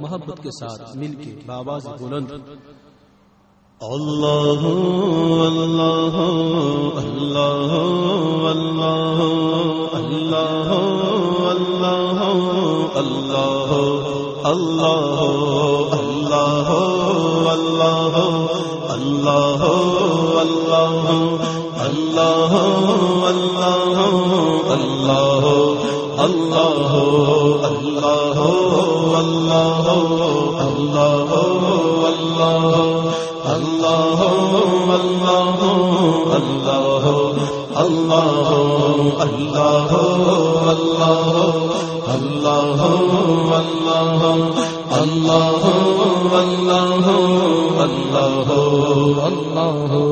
محبت کے ساتھ مل کے بابا سے بلند اللہ اللہ اللہ اللہ اللہ اللہ اللہ اللہ اللہ اللہ اللہ اللہ اللہ اللہ اللہ اللہ اللہ اللہ اللہ اللہ اللہ اللہ اللہ اللہ اللہ اللہ اللہ اللہ اللہ اللہ اللہ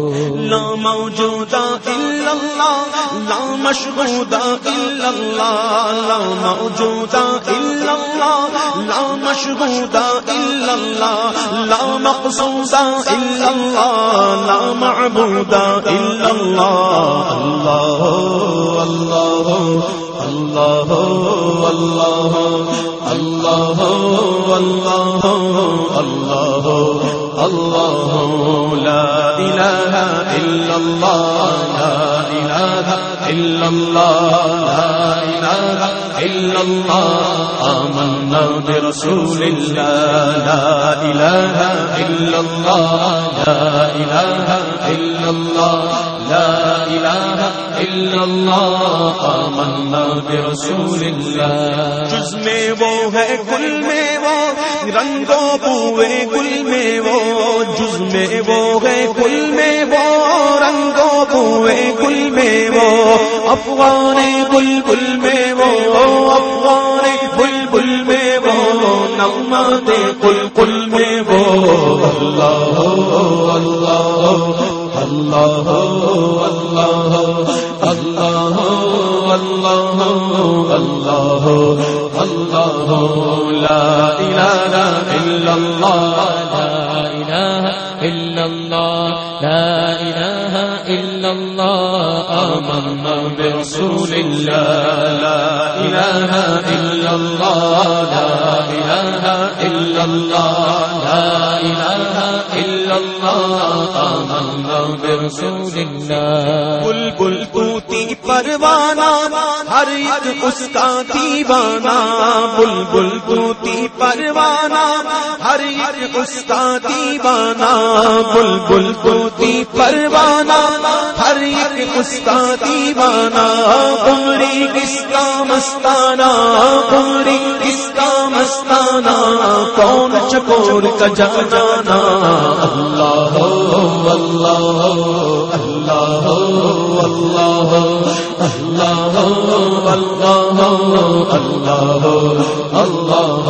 لا موجود الا اللہ، لا مشهود الا اللہ، لا موجود الا اللہ، لا الا اللہ، لا الا اللہ، لا الا اللہ اللہ اللہ اللہ اللہ اللہ اللہ اللہ اللہ لا الہ إلا الله لا إله إلا الله لا إله إلا الله آمنا برسول الله لا إله إلا الله لا إله إلا الله لا إله إلا الله آمنا برسول الله جز میں وہ ہے کل میں وہ، رنگوں بوئے کل میں وہ، جز میں وہ ہے کل میں وہ رنگوں بوئے گل میں وہ، افغان بل بل میں وہ، افغان بل بل میں وہ نمات کل کل میں وہ۔ اللہ اللہ۔ اللہ اللہ اللہ اللہ اللہ اللہ، لا الہ الا اللہ لا الہ الا اللہ لا الہ الا اللہ آمنا برسول اللہ، لا الہ الا اللہ لا الہ الا اللہ لا الہ الا اللہ آمنا اللہ. بل بل پوتی پروانہ، ہر ایک اس کا دیوانہ. بل بل پوتی پروانہ، ہر ایک اس کا دیوانہ. بل بل پوتی پروانہ، ہر ایک اس کا دیوانہ. عمری کس کا مستانہ عمری کس کا مستانہ کون چکور کا جانا؟ اللہ اللہ اللہ اللہ اللہ اللہ اللہ اللہ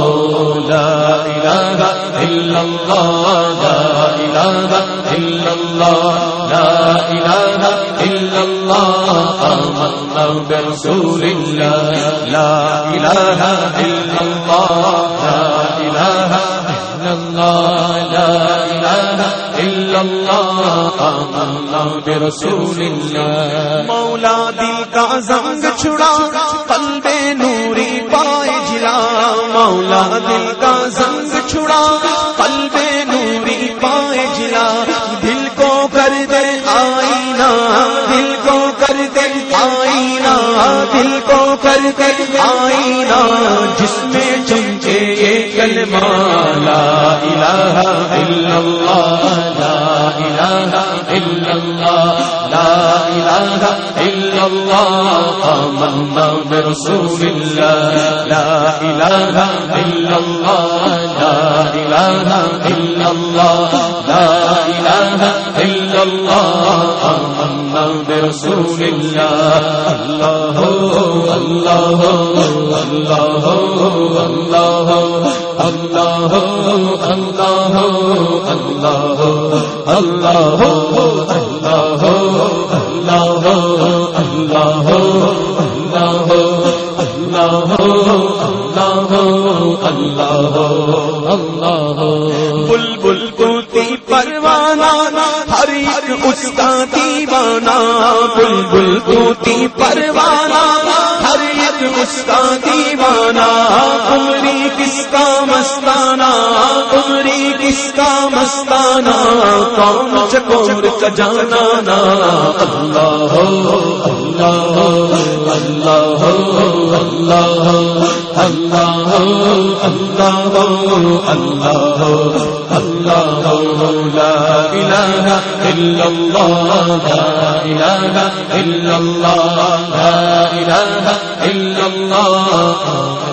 لا الہ الا اللہ، لا الہ الا اللہ، لا الہ الا اللہ آمنا برسول اللہ لا الہ الا اللہ لا الہ الا اللہ لا الہ الا اللہ آمنا برسول اللہ مولا دل کا زنگ چھڑا، قلب نوری پائے جلا مولا دل کا زنگ چھڑا۔ کر کر آئینہ، جس میں چمچے یہ کلمہ، لا الہ الا اللہ، لا الہ الا اللہ، لا الہ الا اللہ آمنا برسول اللہ لا الہ الا اللہ لا الہ الا اللہ لا الہ الا اللہ آمنا برسول اللہ اللہ اللہ اللہ اللہ اللہ اللہ اللہ اللہ اللہ اللہ بل بل کوتی پروانہ ہر ایک اس کا دیوانہ بل بل کوتی پروانہ ہر ایک اس کا دیوانہ، عمری کس کا مستانہ، عمری کس کا مستانہ کون چکور کا جانا نا اللہ ہو، اللہ اللہ اللہ اللہ اللہ اللہ اللہ لا الہ الا اللہ، لا الہ الا اللہ، لا الہ الا اللہ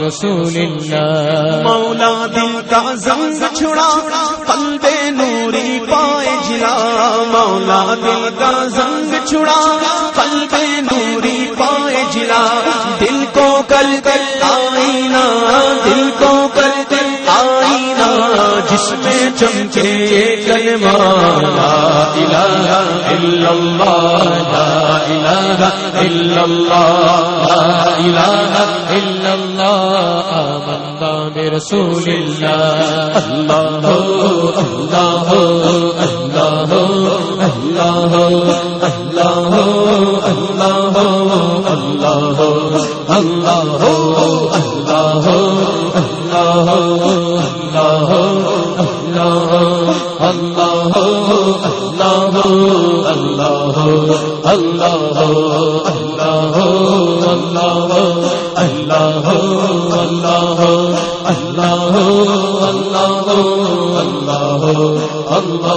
رسول اللہ مولا دل کا زنگ چھڑا قلب نوری پائے جلا، مولا دل کا زنگ چھڑا قلب نوری پائے جلا، دل کو کل کر آئینہ دل کو کل کر آئینہ جس میں چمچے کلمہ لا الہ الا اللہ الا اللہ لا الہ الا اللہ آمنا برسول اللہ اللہ اللہ اللہ اللہ اللہ اللہ اللہ اللہ اللہ اللہ اللہ اللہ ہو اللہ ہو اللہ ہو اللہ اللہ اللہ اللہ اللہ